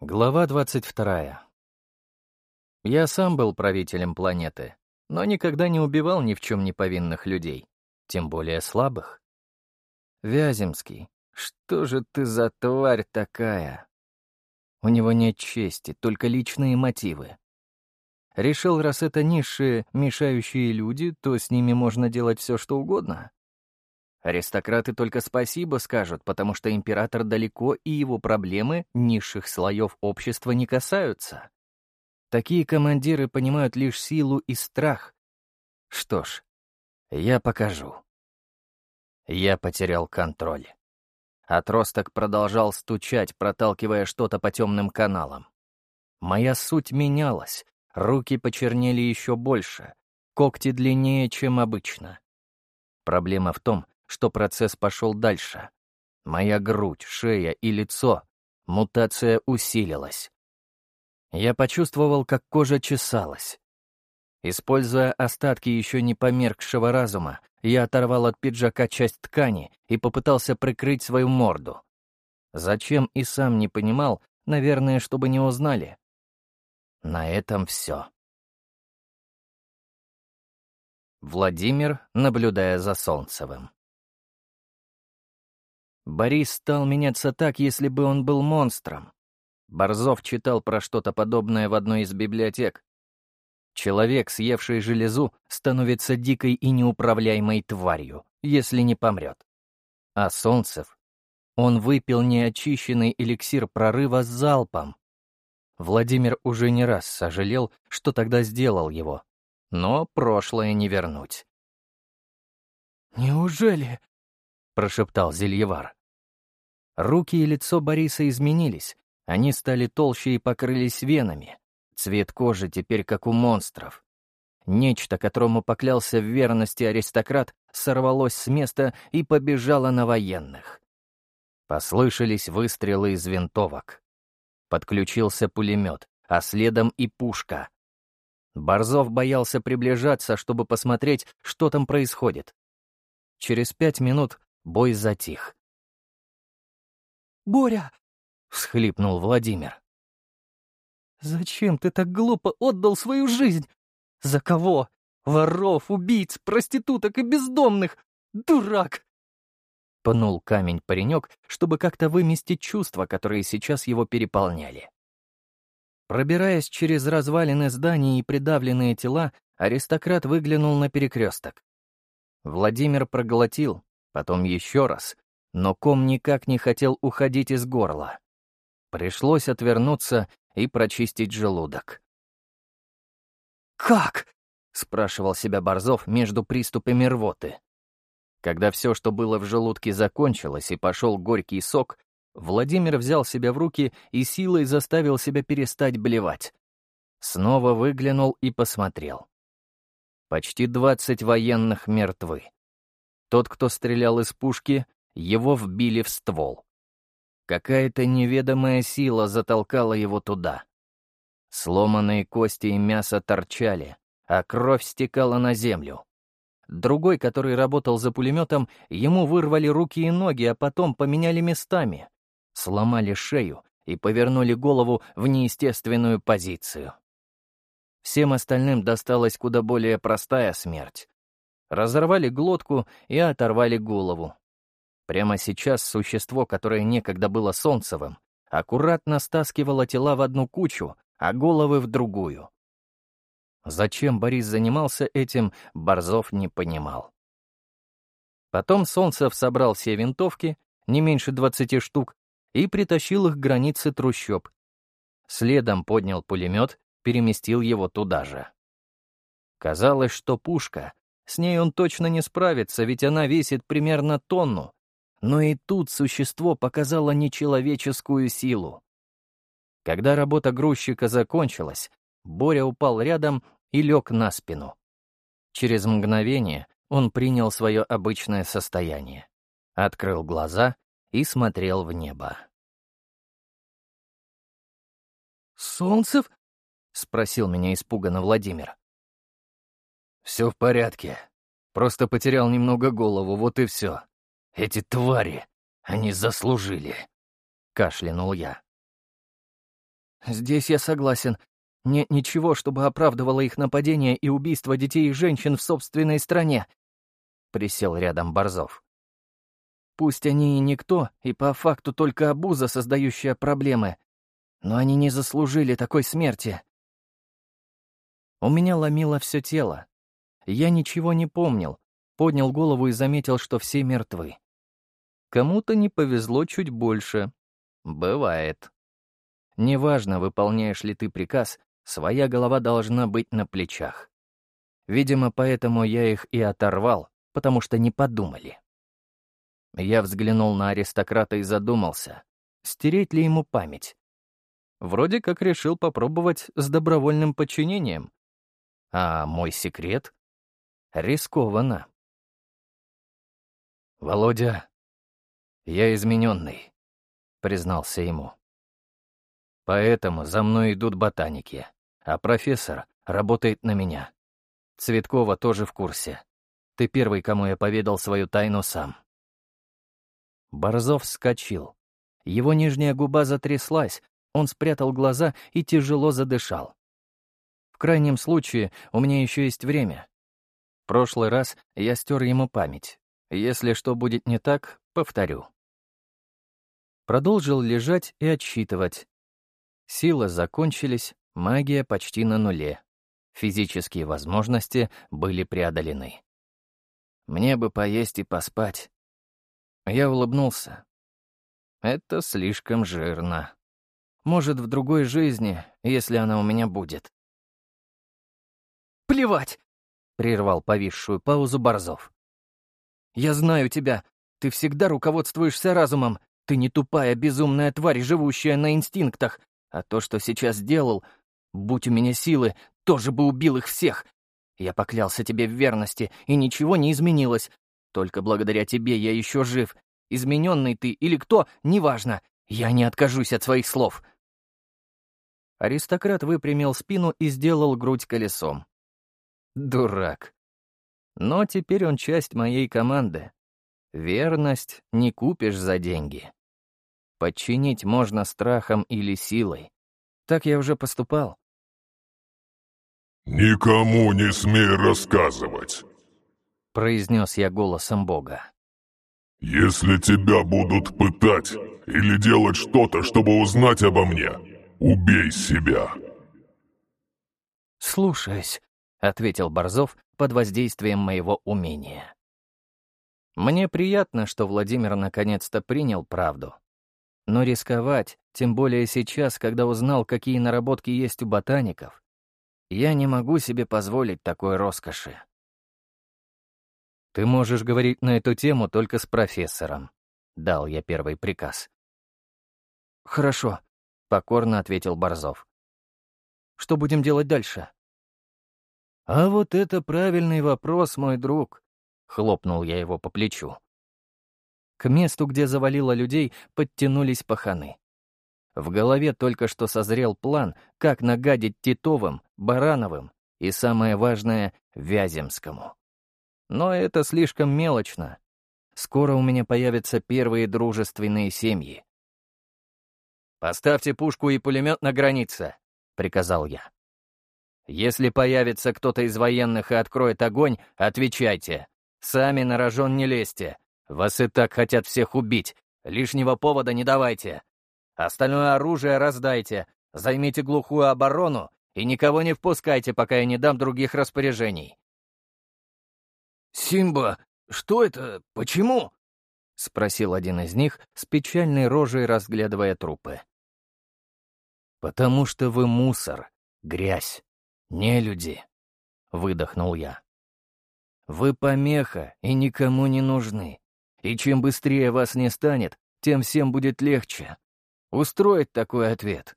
Глава 22. Я сам был правителем планеты, но никогда не убивал ни в чем не повинных людей, тем более слабых. Вяземский, что же ты за тварь такая? У него нет чести, только личные мотивы. Решил, раз это низшие, мешающие люди, то с ними можно делать все, что угодно. Аристократы только спасибо скажут, потому что император далеко, и его проблемы низших слоев общества не касаются. Такие командиры понимают лишь силу и страх. Что ж, я покажу. Я потерял контроль. Отросток продолжал стучать, проталкивая что-то по темным каналам. Моя суть менялась, руки почернели еще больше, когти длиннее, чем обычно. Проблема в том, что процесс пошел дальше. Моя грудь, шея и лицо. Мутация усилилась. Я почувствовал, как кожа чесалась. Используя остатки еще не померкшего разума, я оторвал от пиджака часть ткани и попытался прикрыть свою морду. Зачем и сам не понимал, наверное, чтобы не узнали. На этом все. Владимир, наблюдая за Солнцевым. Борис стал меняться так, если бы он был монстром. Борзов читал про что-то подобное в одной из библиотек. Человек, съевший железу, становится дикой и неуправляемой тварью, если не помрет. А Солнцев? Он выпил неочищенный эликсир прорыва с залпом. Владимир уже не раз сожалел, что тогда сделал его. Но прошлое не вернуть. «Неужели?» — прошептал Зельевар. Руки и лицо Бориса изменились. Они стали толще и покрылись венами. Цвет кожи теперь как у монстров. Нечто, которому поклялся в верности аристократ, сорвалось с места и побежало на военных. Послышались выстрелы из винтовок. Подключился пулемет, а следом и пушка. Борзов боялся приближаться, чтобы посмотреть, что там происходит. Через пять минут бой затих. Боря!» — всхлипнул Владимир. «Зачем ты так глупо отдал свою жизнь? За кого? Воров, убийц, проституток и бездомных! Дурак!» Пнул камень паренек, чтобы как-то выместить чувства, которые сейчас его переполняли. Пробираясь через развалины зданий и придавленные тела, аристократ выглянул на перекресток. Владимир проглотил, потом еще раз, но ком никак не хотел уходить из горла. Пришлось отвернуться и прочистить желудок. «Как?» — спрашивал себя Борзов между приступами рвоты. Когда все, что было в желудке, закончилось и пошел горький сок, Владимир взял себя в руки и силой заставил себя перестать блевать. Снова выглянул и посмотрел. Почти двадцать военных мертвы. Тот, кто стрелял из пушки, его вбили в ствол. Какая-то неведомая сила затолкала его туда. Сломанные кости и мясо торчали, а кровь стекала на землю. Другой, который работал за пулеметом, ему вырвали руки и ноги, а потом поменяли местами. Сломали шею и повернули голову в неестественную позицию. Всем остальным досталась куда более простая смерть. Разорвали глотку и оторвали голову, Прямо сейчас существо, которое некогда было солнцевым, аккуратно стаскивало тела в одну кучу, а головы в другую. Зачем Борис занимался этим, Борзов не понимал. Потом Солнцев собрал все винтовки, не меньше двадцати штук, и притащил их к границе трущоб. Следом поднял пулемет, переместил его туда же. Казалось, что пушка, с ней он точно не справится, ведь она весит примерно тонну, но и тут существо показало нечеловеческую силу. Когда работа грузчика закончилась, Боря упал рядом и лег на спину. Через мгновение он принял свое обычное состояние, открыл глаза и смотрел в небо. «Солнцев?» — спросил меня испуганно Владимир. «Все в порядке. Просто потерял немного голову, вот и все», эти твари, они заслужили!» — кашлянул я. здесь я согласен. Нет ничего, чтобы оправдывало их нападение и убийство детей и женщин в собственной стране. Присел рядом Борзов. Пусть они и никто, и по факту только обуза, создающая проблемы, но они не заслужили такой смерти. У меня ломило все тело. Я ничего не помнил, поднял голову и заметил, что все мертвы. Кому-то не повезло чуть больше. Бывает. Неважно, выполняешь ли ты приказ, своя голова должна быть на плечах. Видимо, поэтому я их и оторвал, потому что не подумали. Я взглянул на аристократа и задумался, стереть ли ему память. Вроде как решил попробовать с добровольным подчинением. А мой секрет? Рискованно. «Володя, я измененный», — признался ему. «Поэтому за мной идут ботаники, а профессор работает на меня. Цветкова тоже в курсе. Ты первый, кому я поведал свою тайну сам». Борзов вскочил. Его нижняя губа затряслась, он спрятал глаза и тяжело задышал. В крайнем случае, у меня еще есть время. В прошлый раз я стер ему память. Если что будет не так, повторю. Продолжил лежать и отсчитывать. Силы закончились, магия почти на нуле. Физические возможности были преодолены. Мне бы поесть и поспать. Я улыбнулся. Это слишком жирно. Может, в другой жизни, если она у меня будет. «Плевать!» — прервал повисшую паузу Борзов. «Я знаю тебя. Ты всегда руководствуешься разумом. Ты не тупая, безумная тварь, живущая на инстинктах. А то, что сейчас сделал, будь у меня силы, тоже бы убил их всех. Я поклялся тебе в верности, и ничего не изменилось. Только благодаря тебе я еще жив. Измененный ты или кто, неважно. Я не откажусь от своих слов. Аристократ выпрямил спину и сделал грудь колесом. Дурак. Но теперь он часть моей команды. Верность не купишь за деньги. Подчинить можно страхом или силой. Так я уже поступал. «Никому не смей рассказывать», — произнес я голосом Бога. «Если тебя будут пытать или делать что-то, чтобы узнать обо мне, убей себя». «Слушаюсь», — ответил Борзов под воздействием моего умения. Мне приятно, что Владимир наконец-то принял правду. Но рисковать, тем более сейчас, когда узнал, какие наработки есть у ботаников, я не могу себе позволить такой роскоши. «Ты можешь говорить на эту тему только с профессором», — дал я первый приказ. «Хорошо», — покорно ответил Борзов. «Что будем делать дальше?» «А вот это правильный вопрос, мой друг», — хлопнул я его по плечу. К месту, где завалило людей, подтянулись паханы. В голове только что созрел план, как нагадить Титовым, Барановым и, самое важное, Вяземскому. Но это слишком мелочно. Скоро у меня появятся первые дружественные семьи. «Поставьте пушку и пулемет на границе», — приказал я. Если появится кто-то из военных и откроет огонь, отвечайте. Сами на рожон не лезьте. Вас и так хотят всех убить. Лишнего повода не давайте. Остальное оружие раздайте. Займите глухую оборону и никого не впускайте, пока я не дам других распоряжений. «Симба, что это? Почему?» — спросил один из них с печальной рожей, разглядывая трупы. «Потому что вы мусор, грязь. «Не люди», — выдохнул я. «Вы помеха и никому не нужны. И чем быстрее вас не станет, тем всем будет легче. Устроить такой ответ».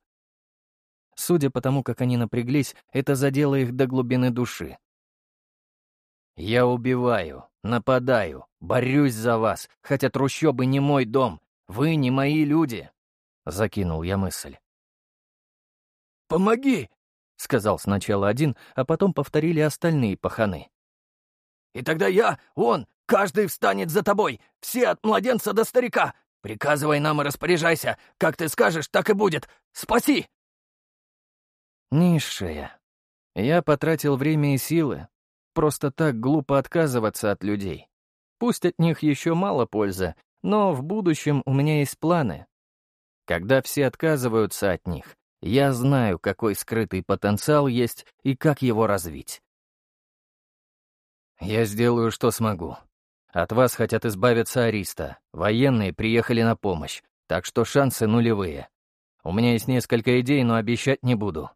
Судя по тому, как они напряглись, это задело их до глубины души. «Я убиваю, нападаю, борюсь за вас, хотя трущобы не мой дом, вы не мои люди», — закинул я мысль. «Помоги!» — сказал сначала один, а потом повторили остальные паханы. «И тогда я, он, каждый встанет за тобой, все от младенца до старика. Приказывай нам и распоряжайся. Как ты скажешь, так и будет. Спаси!» Низшая. Я потратил время и силы. Просто так глупо отказываться от людей. Пусть от них еще мало пользы, но в будущем у меня есть планы. Когда все отказываются от них, я знаю, какой скрытый потенциал есть и как его развить. Я сделаю, что смогу. От вас хотят избавиться Ариста. Военные приехали на помощь, так что шансы нулевые. У меня есть несколько идей, но обещать не буду.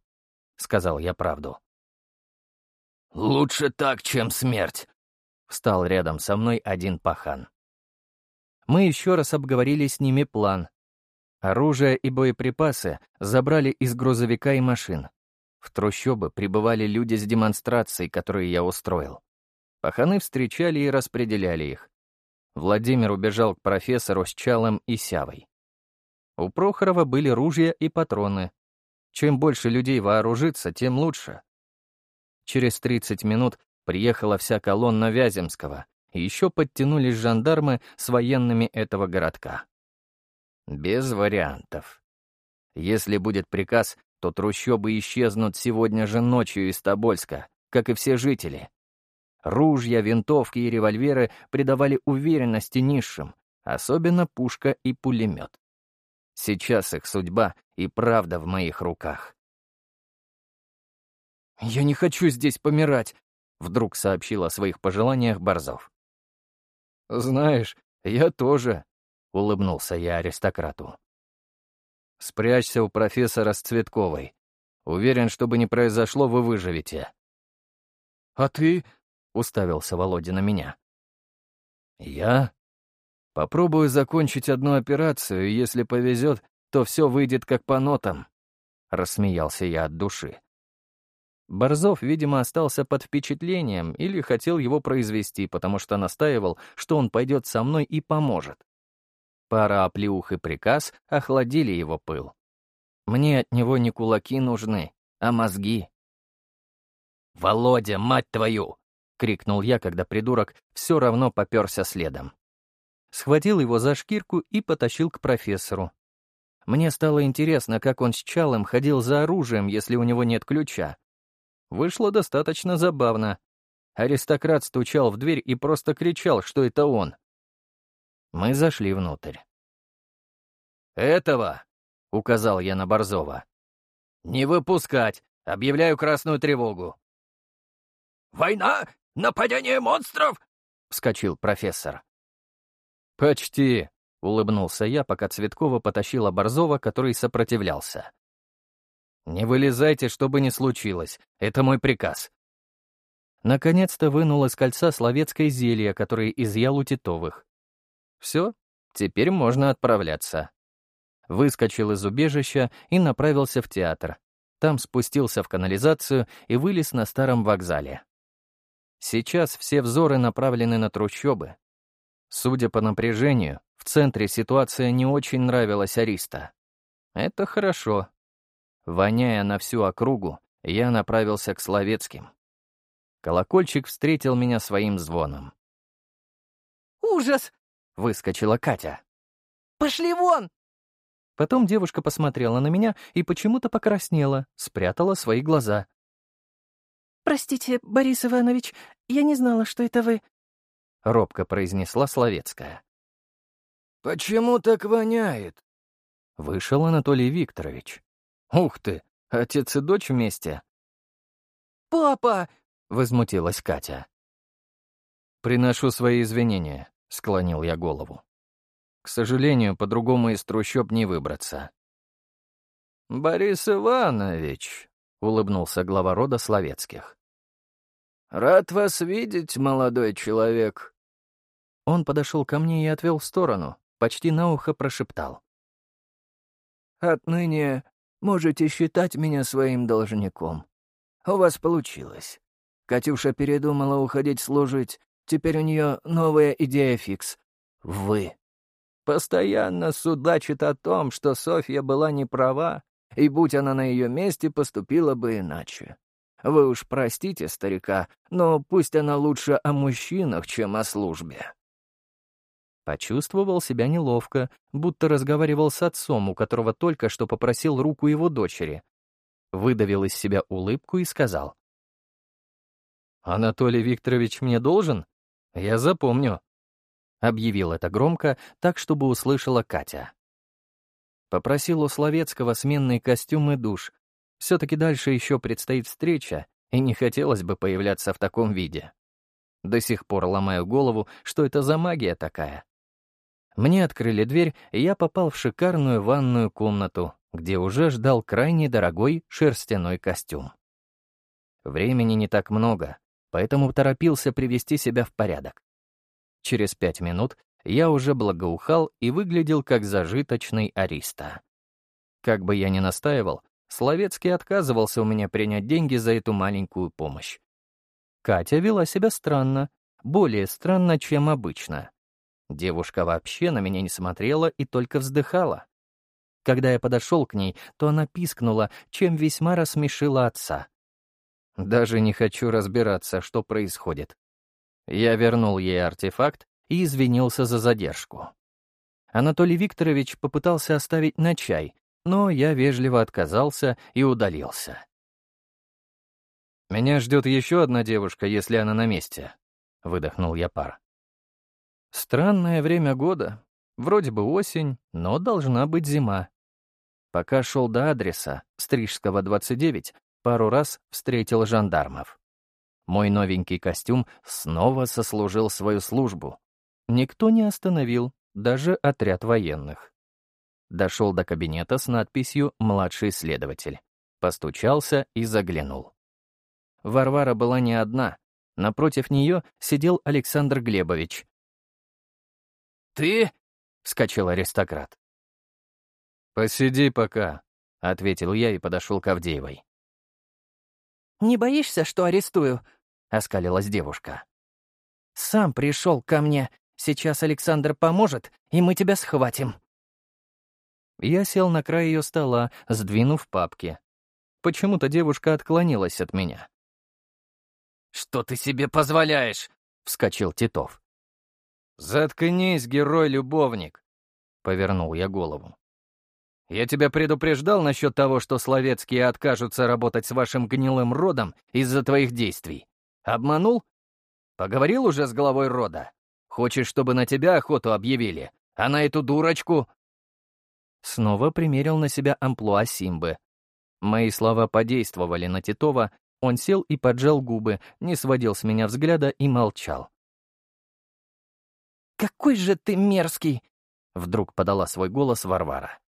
Сказал я правду. «Лучше так, чем смерть», — встал рядом со мной один пахан. Мы еще раз обговорили с ними план. Оружие и боеприпасы забрали из грузовика и машин. В трущобы прибывали люди с демонстрацией, которые я устроил. Паханы встречали и распределяли их. Владимир убежал к профессору с Чалом и Сявой. У Прохорова были ружья и патроны. Чем больше людей вооружится, тем лучше. Через 30 минут приехала вся колонна Вяземского, и еще подтянулись жандармы с военными этого городка. Без вариантов. Если будет приказ, то трущобы исчезнут сегодня же ночью из Тобольска, как и все жители. Ружья, винтовки и револьверы придавали уверенности низшим, особенно пушка и пулемет. Сейчас их судьба и правда в моих руках. «Я не хочу здесь помирать», — вдруг сообщил о своих пожеланиях Борзов. «Знаешь, я тоже», — улыбнулся я аристократу. «Спрячься у профессора с Цветковой. Уверен, что бы ни произошло, вы выживете». «А ты?» — уставился Володя на меня. «Я? Попробую закончить одну операцию, и если повезет, то все выйдет как по нотам», — рассмеялся я от души. Борзов, видимо, остался под впечатлением или хотел его произвести, потому что настаивал, что он пойдет со мной и поможет. Пара оплеух и приказ охладили его пыл. Мне от него не кулаки нужны, а мозги. «Володя, мать твою!» — крикнул я, когда придурок все равно поперся следом. Схватил его за шкирку и потащил к профессору. Мне стало интересно, как он с Чалом ходил за оружием, если у него нет ключа. Вышло достаточно забавно. Аристократ стучал в дверь и просто кричал, что это он. Мы зашли внутрь. «Этого!» — указал я на Борзова. «Не выпускать! Объявляю красную тревогу!» «Война? Нападение монстров?» — вскочил профессор. «Почти», — улыбнулся я, пока Цветкова потащила Борзова, который сопротивлялся. «Не вылезайте, что бы ни случилось. Это мой приказ». Наконец-то вынул из кольца словецкое зелье, которое изъял у Титовых. Все, теперь можно отправляться. Выскочил из убежища и направился в театр. Там спустился в канализацию и вылез на старом вокзале. Сейчас все взоры направлены на трущобы. Судя по напряжению, в центре ситуация не очень нравилась Ариста. Это хорошо, Воняя на всю округу, я направился к Словецким. Колокольчик встретил меня своим звоном. «Ужас!» — выскочила Катя. «Пошли вон!» Потом девушка посмотрела на меня и почему-то покраснела, спрятала свои глаза. «Простите, Борис Иванович, я не знала, что это вы», — робко произнесла Словецкая. «Почему так воняет?» Вышел Анатолий Викторович. «Ух ты! Отец и дочь вместе?» «Папа!» — возмутилась Катя. «Приношу свои извинения», — склонил я голову. «К сожалению, по-другому из трущоб не выбраться». «Борис Иванович», — улыбнулся глава рода Словецких. «Рад вас видеть, молодой человек». Он подошел ко мне и отвел в сторону, почти на ухо прошептал. «Отныне Можете считать меня своим должником. У вас получилось. Катюша передумала уходить служить. Теперь у нее новая идея фикс. Вы. Постоянно судачит о том, что Софья была не права, и будь она на ее месте, поступила бы иначе. Вы уж простите старика, но пусть она лучше о мужчинах, чем о службе. Почувствовал себя неловко, будто разговаривал с отцом, у которого только что попросил руку его дочери. выдавил из себя улыбку и сказал. «Анатолий Викторович мне должен? Я запомню», — объявил это громко, так, чтобы услышала Катя. Попросил у Словецкого сменный костюм и душ. Все-таки дальше еще предстоит встреча, и не хотелось бы появляться в таком виде. До сих пор ломаю голову, что это за магия такая. Мне открыли дверь, и я попал в шикарную ванную комнату, где уже ждал крайне дорогой шерстяной костюм. Времени не так много, поэтому торопился привести себя в порядок. Через пять минут я уже благоухал и выглядел как зажиточный ариста. Как бы я ни настаивал, Словецкий отказывался у меня принять деньги за эту маленькую помощь. Катя вела себя странно, более странно, чем обычно. Девушка вообще на меня не смотрела и только вздыхала. Когда я подошел к ней, то она пискнула, чем весьма рассмешила отца. Даже не хочу разбираться, что происходит. Я вернул ей артефакт и извинился за задержку. Анатолий Викторович попытался оставить на чай, но я вежливо отказался и удалился. «Меня ждет еще одна девушка, если она на месте», — выдохнул я пар. «Странное время года. Вроде бы осень, но должна быть зима. Пока шел до адреса, Стрижского, 29, пару раз встретил жандармов. Мой новенький костюм снова сослужил свою службу. Никто не остановил, даже отряд военных. Дошел до кабинета с надписью «Младший следователь». Постучался и заглянул. Варвара была не одна. Напротив нее сидел Александр Глебович. «Ты?» — вскочил аристократ. «Посиди пока», — ответил я и подошел к Авдеевой. «Не боишься, что арестую?» — оскалилась девушка. «Сам пришел ко мне. Сейчас Александр поможет, и мы тебя схватим». Я сел на край ее стола, сдвинув папки. Почему-то девушка отклонилась от меня. «Что ты себе позволяешь?» — вскочил Титов. «Заткнись, герой-любовник!» — повернул я голову. Я тебя предупреждал насчет того, что словецкие откажутся работать с вашим гнилым родом из-за твоих действий. Обманул? Поговорил уже с главой рода? Хочешь, чтобы на тебя охоту объявили, а на эту дурочку...» Снова примерил на себя амплуа Симбы. Мои слова подействовали на Титова, он сел и поджал губы, не сводил с меня взгляда и молчал. «Какой же ты мерзкий!» — вдруг подала свой голос Варвара.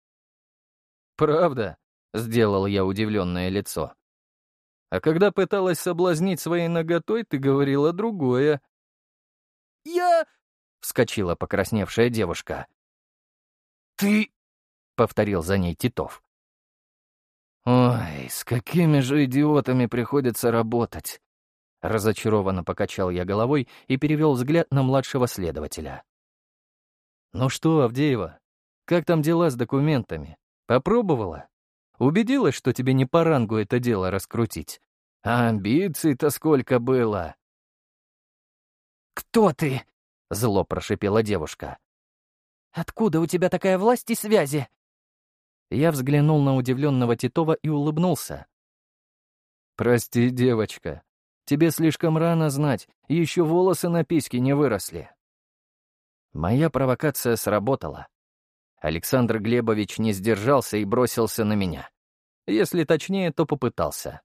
«Правда?» — сделал я удивленное лицо. «А когда пыталась соблазнить своей наготой, ты говорила другое». «Я...» — вскочила покрасневшая девушка. «Ты...» — повторил за ней Титов. «Ой, с какими же идиотами приходится работать!» Разочарованно покачал я головой и перевел взгляд на младшего следователя. «Ну что, Авдеева, как там дела с документами? Попробовала? Убедилась, что тебе не по рангу это дело раскрутить? А амбиций-то сколько было!» «Кто ты?» — зло прошипела девушка. «Откуда у тебя такая власть и связи?» Я взглянул на удивленного Титова и улыбнулся. «Прости, девочка, тебе слишком рано знать, еще волосы на письке не выросли». Моя провокация сработала. Александр Глебович не сдержался и бросился на меня. Если точнее, то попытался.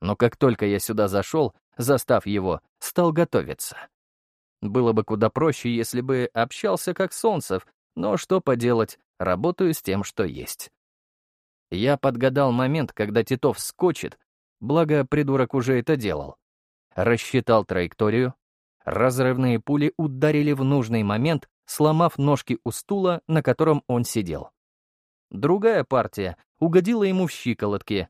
Но как только я сюда зашел, застав его, стал готовиться. Было бы куда проще, если бы общался как Солнцев, но что поделать, работаю с тем, что есть. Я подгадал момент, когда Титов скочит, благо придурок уже это делал. Рассчитал траекторию. Разрывные пули ударили в нужный момент, сломав ножки у стула, на котором он сидел. Другая партия угодила ему в щиколотки.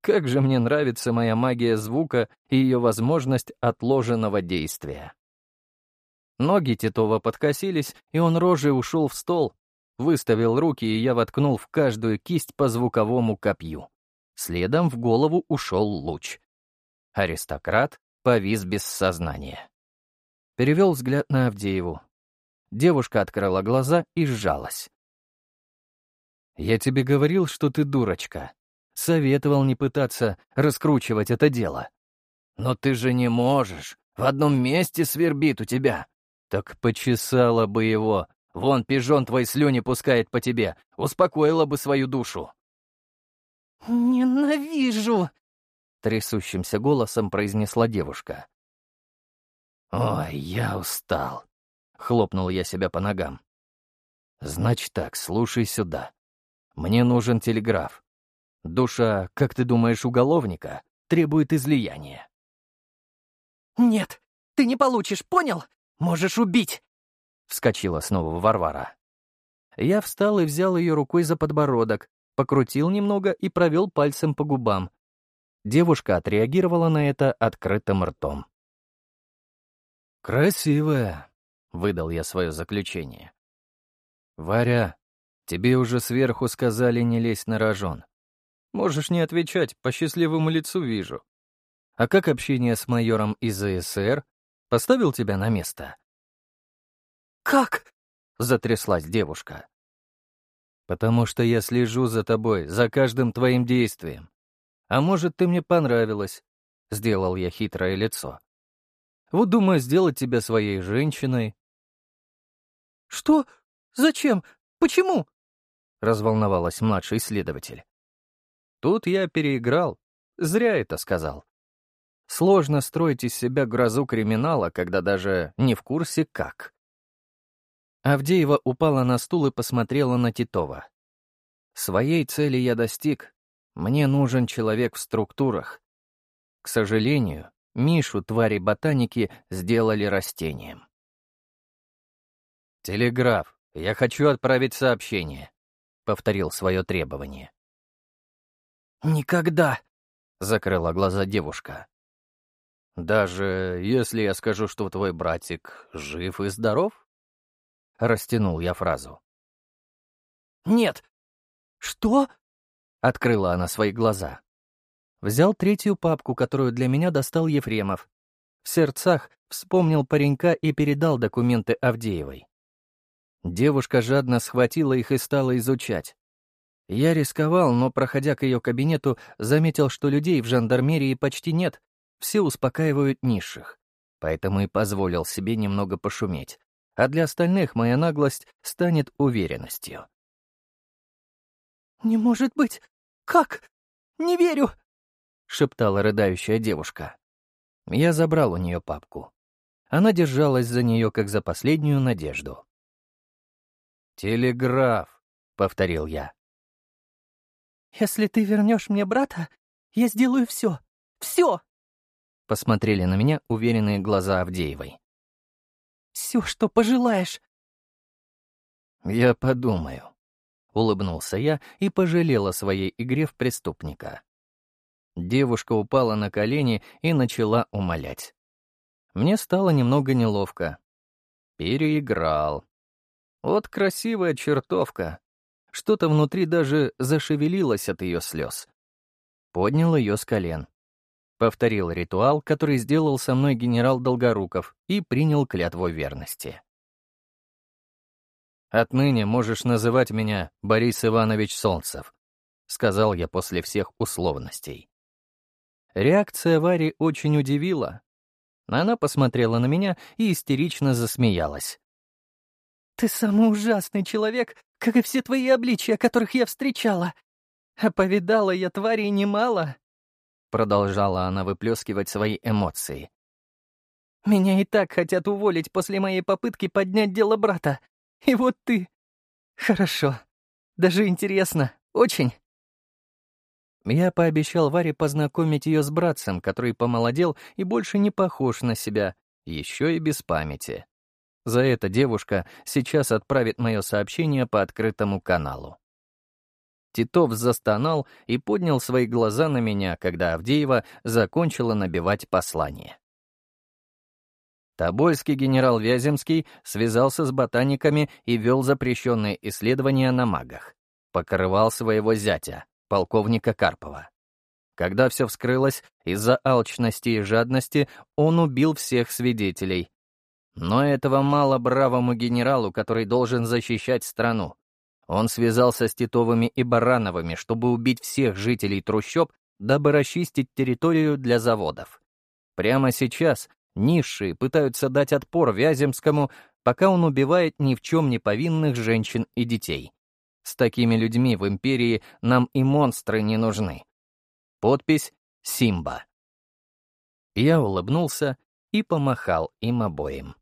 Как же мне нравится моя магия звука и ее возможность отложенного действия. Ноги Титова подкосились, и он рожей ушел в стол, выставил руки, и я воткнул в каждую кисть по звуковому копью. Следом в голову ушел луч. Аристократ повис без сознания. Перевел взгляд на Авдееву. Девушка открыла глаза и сжалась. «Я тебе говорил, что ты дурочка», Советовал не пытаться раскручивать это дело. Но ты же не можешь. В одном месте свербит у тебя. Так почесала бы его. Вон пижон твой слюни пускает по тебе. Успокоила бы свою душу. «Ненавижу!» — трясущимся голосом произнесла девушка. «Ой, я устал», — хлопнул я себя по ногам. «Значит так, слушай сюда. Мне нужен телеграф. Душа, как ты думаешь, уголовника, требует излияния». «Нет, ты не получишь, понял? Можешь убить!» Вскочила снова Варвара. Я встал и взял ее рукой за подбородок, покрутил немного и провел пальцем по губам. Девушка отреагировала на это открытым ртом. «Красивая», — выдал я свое заключение. «Варя, тебе уже сверху сказали не лезь на рожон. Можешь не отвечать, по счастливому лицу вижу. А как общение с майором из АСР? Поставил тебя на место?» «Как?» — затряслась девушка. «Потому что я слежу за тобой, за каждым твоим действием. А может, ты мне понравилась?» — сделал я хитрое лицо. «Вот думаю сделать тебя своей женщиной». «Что? Зачем? Почему?» — разволновалась младший следователь. Тут я переиграл. Зря это сказал. Сложно строить из себя грозу криминала, когда даже не в курсе как. Авдеева упала на стул и посмотрела на Титова. «Своей цели я достиг. Мне нужен человек в структурах. К сожалению, Мишу твари-ботаники сделали растением». «Телеграф, я хочу отправить сообщение», — повторил свое требование. «Никогда!» — закрыла глаза девушка. «Даже если я скажу, что твой братик жив и здоров?» Растянул я фразу. «Нет!» «Что?» — открыла она свои глаза. Взял третью папку, которую для меня достал Ефремов. В сердцах вспомнил паренька и передал документы Авдеевой. Девушка жадно схватила их и стала изучать. Я рисковал, но, проходя к ее кабинету, заметил, что людей в жандармерии почти нет, все успокаивают низших. Поэтому и позволил себе немного пошуметь а для остальных моя наглость станет уверенностью. «Не может быть! Как? Не верю!» — шептала рыдающая девушка. Я забрал у нее папку. Она держалась за нее, как за последнюю надежду. «Телеграф», — повторил я. «Если ты вернешь мне брата, я сделаю все. Все!» Посмотрели на меня уверенные глаза Авдеевой. Все, что пожелаешь. Я подумаю. Улыбнулся я и пожалел о своей игре в преступника. Девушка упала на колени и начала умолять. Мне стало немного неловко. Переиграл. Вот красивая чертовка. Что-то внутри даже зашевелилось от ее слез. Поднял ее с колен. Повторил ритуал, который сделал со мной генерал Долгоруков, и принял клятву верности. «Отныне можешь называть меня Борис Иванович Солнцев», — сказал я после всех условностей. Реакция Вари очень удивила. Она посмотрела на меня и истерично засмеялась. «Ты самый ужасный человек, как и все твои обличия, которых я встречала. А повидала я тварей немало. Продолжала она выплескивать свои эмоции. «Меня и так хотят уволить после моей попытки поднять дело брата. И вот ты. Хорошо. Даже интересно. Очень». Я пообещал Варе познакомить ее с братцем, который помолодел и больше не похож на себя, еще и без памяти. За это девушка сейчас отправит мое сообщение по открытому каналу. Титов застонал и поднял свои глаза на меня, когда Авдеева закончила набивать послание. Тобольский генерал Вяземский связался с ботаниками и вел запрещенные исследования на магах. Покрывал своего зятя, полковника Карпова. Когда все вскрылось, из-за алчности и жадности он убил всех свидетелей. Но этого мало бравому генералу, который должен защищать страну. Он связался с Титовыми и Барановыми, чтобы убить всех жителей трущоб, дабы расчистить территорию для заводов. Прямо сейчас низшие пытаются дать отпор Вяземскому, пока он убивает ни в чем не повинных женщин и детей. С такими людьми в империи нам и монстры не нужны. Подпись «Симба». Я улыбнулся и помахал им обоим.